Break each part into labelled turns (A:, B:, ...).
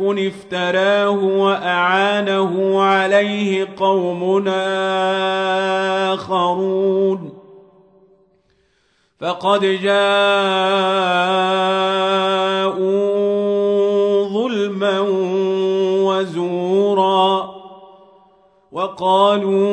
A: افتراه وأعانه عليه قوم آخرون. فقد جاءوا ظلما وزورا وقالوا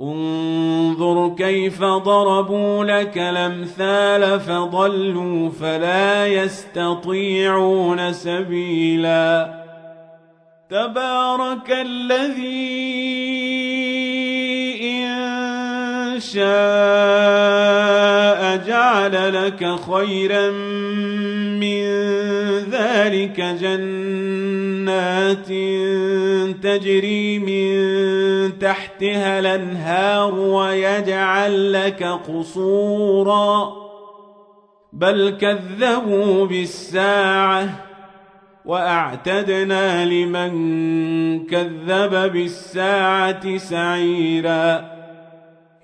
A: انظر كيف ضربوا لك الأمثال فضلوا فلا يستطيعون سبيلا. تبارك الذي شاء جعل لك خيرا من ذلك جنات تجري من تحتها الأنهار ويجعل لك قصورا. بل كذبوا بالساعة وأعتدنا لمن كذب بالساعة سعيرا.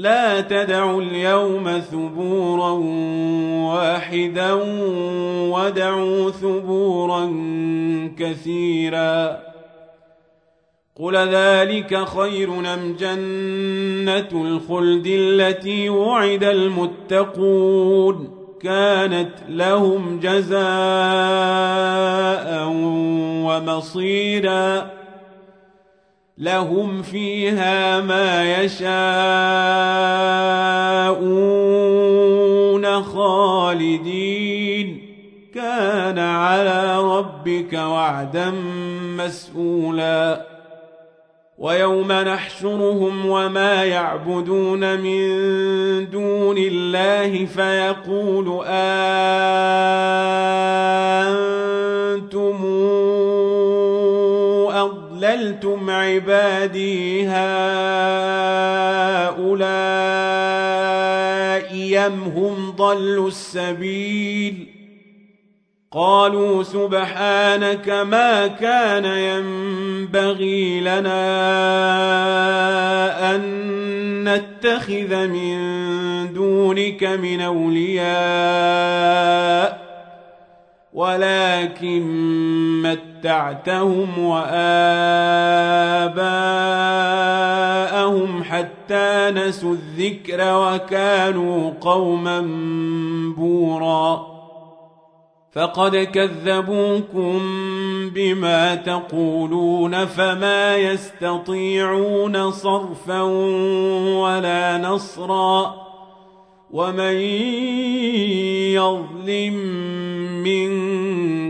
A: لا تدعوا اليوم ثبورا واحدا ودعوا ثبورا كثيرا. قل ذلك خير ام جنه الخلد التي وعد المتقون كانت لهم جزاء ومصيرا لهم فيها ما يشاءون خالدين. كان على ربك وعدا مسؤولا. ويوم نحشرهم وما يعبدون من دون الله فيقول أنتمون آه عبادي هؤلاء يم هم ضلوا السبيل قالوا سبحانك ما كان ينبغي لنا أن نتخذ من دونك من أولياء ولكن متعتهم وآباءهم حتى نسوا الذكر وكانوا قوما بورا. فقد كذبوكم بما تقولون فما يستطيعون صرفا ولا نصرا. ومن يظلم منكم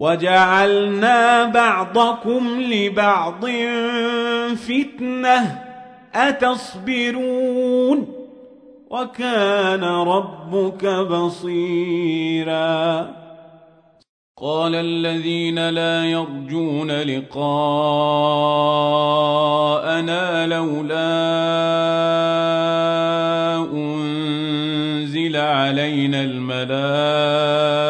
A: وجعلنا بعضكم لبعض فتنة. أتصبرون؟ وكان ربك بصيرا. قال الذين لا يرجون لقاءنا لولا أنزل علينا الملائكة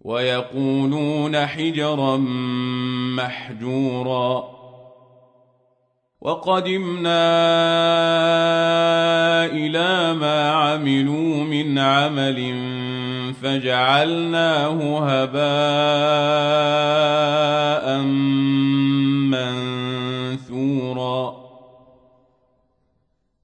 A: ويقولون حجرا محجورا. وقدمنا إلى ما عملوا من عمل فجعلناه هباء منثورا.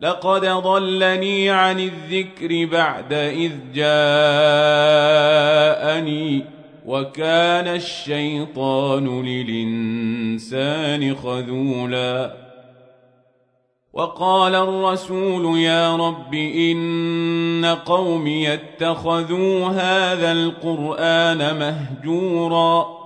A: لقد ضلني عن الذكر بعد إذ جاءني وكان الشيطان للإنسان خذولا وقال الرسول يا رب إن قومي اتخذوا هذا القرآن مهجورا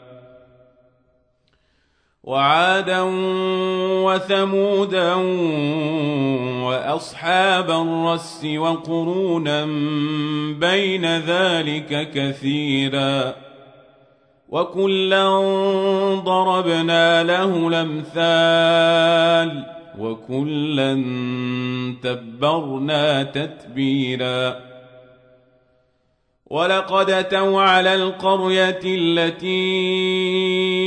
A: وعادا وثمودا وأصحاب الرس وقرونا بين ذلك كثيرا وكلا ضربنا له الأمثال وكلا تبرنا تتبيرا ولقد أتوا على القرية التي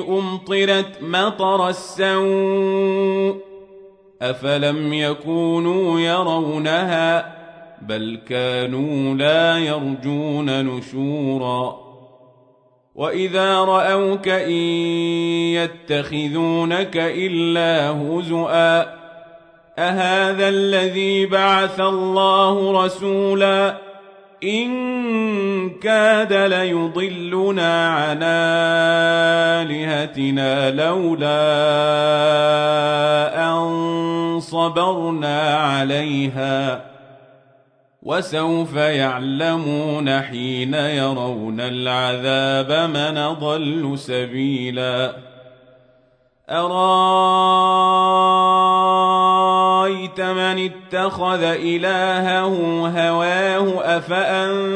A: أمطرت مطر السوء أفلم يكونوا يرونها بل كانوا لا يرجون نشورا وإذا رأوك إن يتخذونك إلا هزؤا أهذا الذي بعث الله رسولا إن كاد ليضلنا عن آلهتنا لولا أن صبرنا عليها. وسوف يعلمون حين يرون العذاب من ضل سبيلا. أرأيت من اتخذ إلهه هواه أفأنت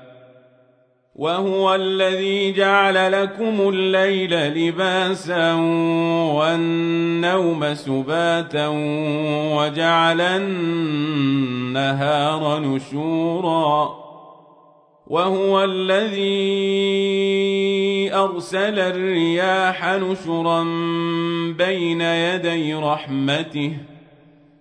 A: وهو الذي جعل لكم الليل لباسا والنوم سباتا وجعل النهار نشورا وهو الذي أرسل الرياح نشرا بين يدي رحمته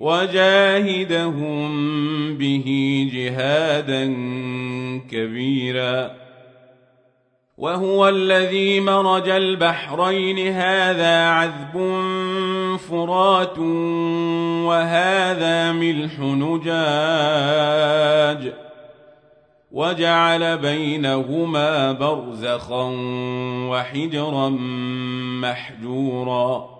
A: وجاهدهم به جهادا كبيرا. وهو الذي مرج البحرين هذا عذب فرات وهذا ملح نجاج. وجعل بينهما برزخا وحجرا محجورا.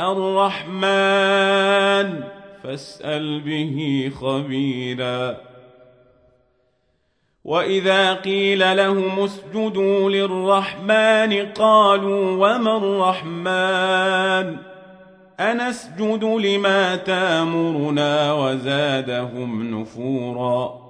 A: الرحمن فاسأل به خبيرا. وإذا قيل لهم اسجدوا للرحمن قالوا وما الرحمن؟ أنسجد لما تامرنا وزادهم نفورا.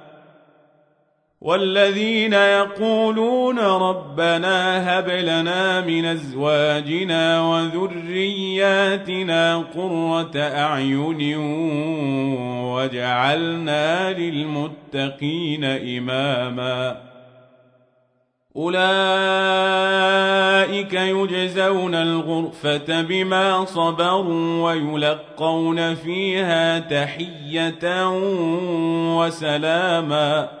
A: والذين يقولون ربنا هب لنا من أزواجنا وذرياتنا قرة أعين وجعلنا للمتقين إماما. أولئك يجزون الغرفة بما صبروا ويلقون فيها تحية وسلاما.